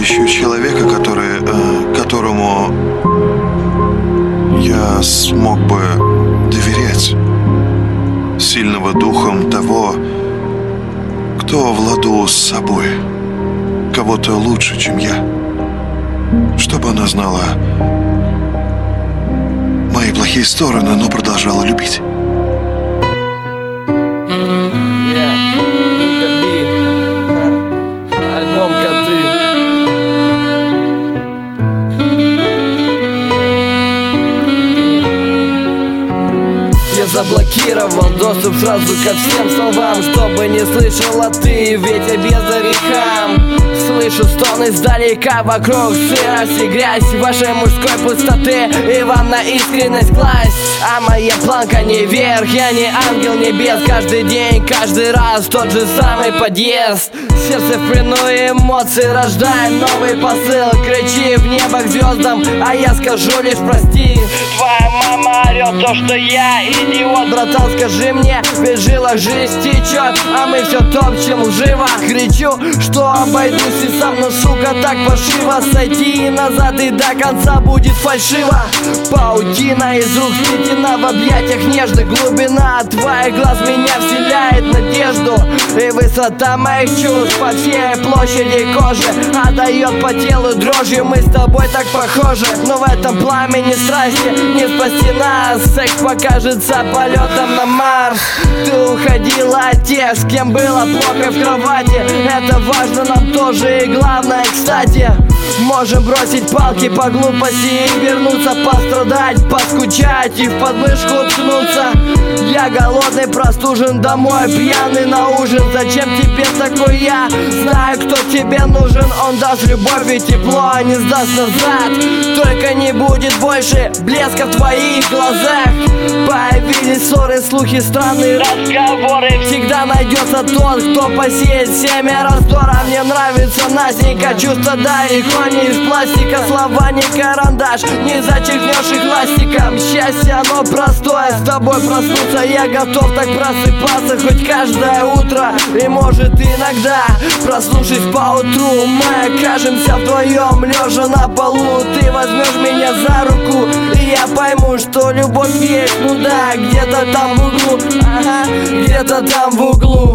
ищу человека, который, э, которому я смог бы доверять. Сильного духом того, кто в с собой. Кого-то лучше, чем я. Чтобы она знала мои плохие стороны, но продолжала любить. Заблокировал доступ сразу ко всем словам Чтобы не слышала ты, ведь я без орехам Слышу стон издалека вокруг сырость и грязь Вашей мужской пустоты. И вам на искренность класть А моя планка не вверх, я не ангел небес Каждый день, каждый раз тот же самый подъезд. Сердце в плену эмоций рождает новый посыл. Кричи в небо к звездам, а я скажу лишь прости Твоя мама орет то, что я идиот. Братан, скажи мне, в жилах жизнь течет А мы все топчем лживо Кричу, что обойдусь и сам, но сука так пошиво Сойти назад и до конца будет фальшиво. Паутина из рук сплетена в объятиях нежных Глубина твоих глаз меня вселяет надежду. И высота моих чувств по всей площади кожи Отдает по телу дрожью, мы с тобой так похожи Но в этом пламени страсти не спасти нас. Секс покажется полетом на Марс. Ты уходила от тех, с кем было плохо в кровати. Это важно нам тоже и главное, кстати Можем бросить палки по глупости и вернуться пострадать, поскучать и в подмышку ткнуться. Я голодный, простужен домой, пьяный на ужин. Зачем тебе такой я? Знаю, кто тебе нужен. Он даст любовь и тепло, а не сдаст назад. Только не будет больше блеска в твоих глазах Ссоры, слухи, странные разговоры. Всегда найдется тот, кто посеет семя раздора. Мне нравится Настенька, чувство далеко не из пластика. Слова не карандаш, не зачеркнешь их ластиком. Счастье оно простое, с тобой проснуться Я готов так просыпаться. Хоть каждое утро И может иногда, проснувшись поутру Мы окажемся вдвоем, лежа на полу. Ты возьмешь меня за руку И я пойму, что любовь есть, ну да Где-то там в углу, ага, где-то там в углу